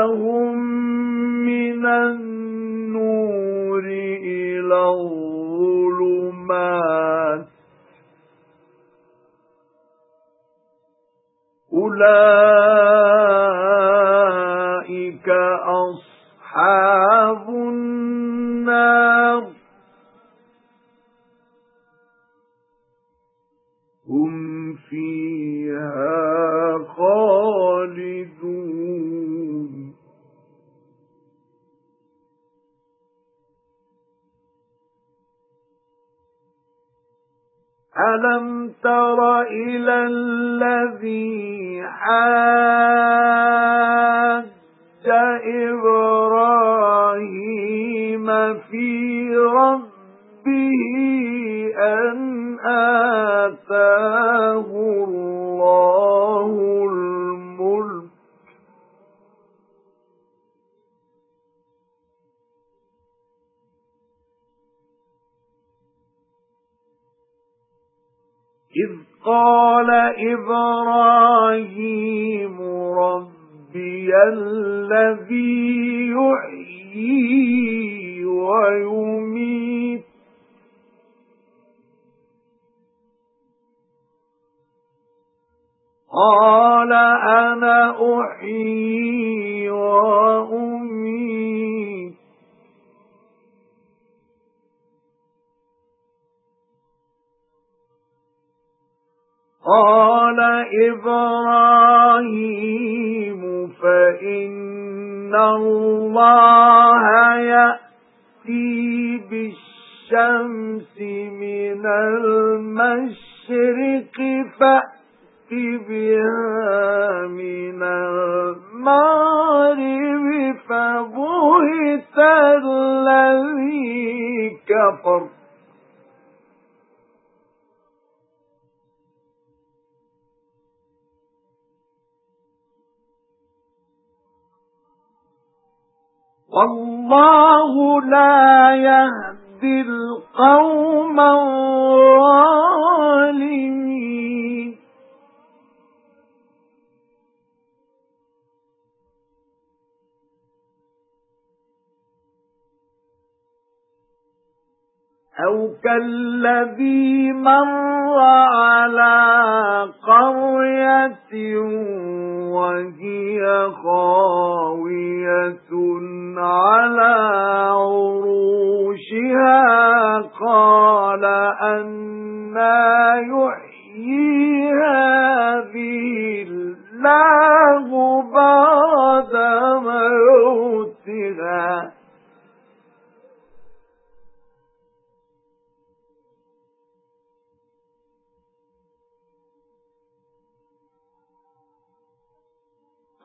يُخْرِجُونَهُم مِّنَ النُّورِ إِلَى الظُّلُمَاتِ. أُولَئِكَ أَصْحَابُ النَّارِ. هُمْ فِيهَا أَلَمْ تَرَ إِلَى الَّذِي حَاجَّ إِبْرَاهِيمَ فِي إِذْ قَالَ إِبْرَاهِيمُ رَبِّيَ الَّذِي يُحْيِي وَيُمِيتُ قَالَ أَنَا أُحْيِي قَالَ إِبْرَاهِيمُ فَإِنَّ اللَّهَ يَأْتِي بِالشَّمْسِ مِنَ الْمَشْرِقِ فَأْتِ بِهَا مِنَ الْمَغْرِبِ فَبُهِتَ الَّذِي كَفَرَ. وَاللَّهُ لَا يَهْدِي الْقَوْمَ الظَّالِمِينَ. أَوْ كَالَّذِي مَرَّ عَلَى قَرْيَةٍ وَهِيَ خَاوِيَةٌ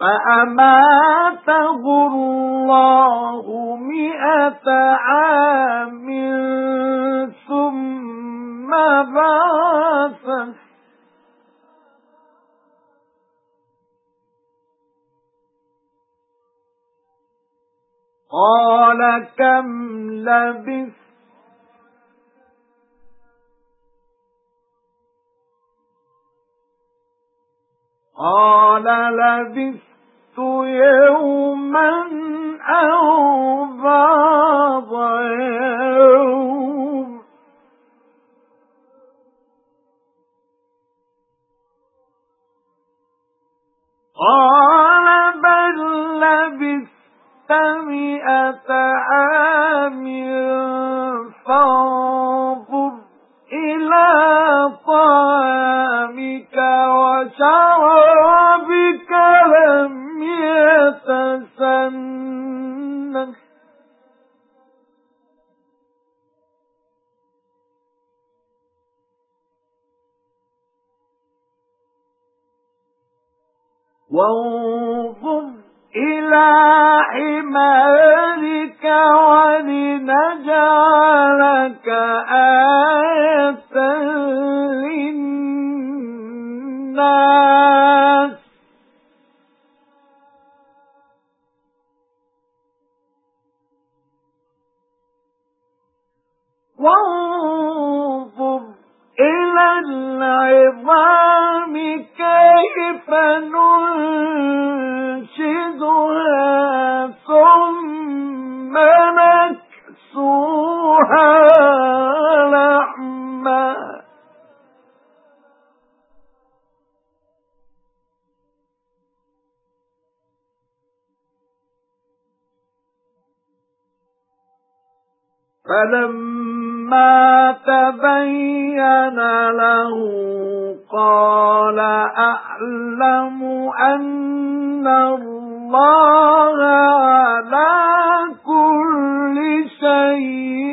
فَأَمَاتَهُ اللَّهُ مِئَةَ عَامٍ ثُمَّ بَعَثَهُ قَالَ كَمْ لَبِثْتَ قَالَ لَبِثْتُ يَوْمًا أَوْ بَعْضَ يَوْمٍ. قَالَ بَل لَّبِثْتَ مِئَةَ عَامٍ وانظر إلى حمارك ولنجعلك آية للناس. وانظر إلى العظام كيف ننشدها ثم نكسوها لحما. فَلَمَّا تَبَيَّنَ لَهُ قَالَ أَعْلَمُ أَنَّ اللَّهَ عَلَى كُلِّ شَيْءٍ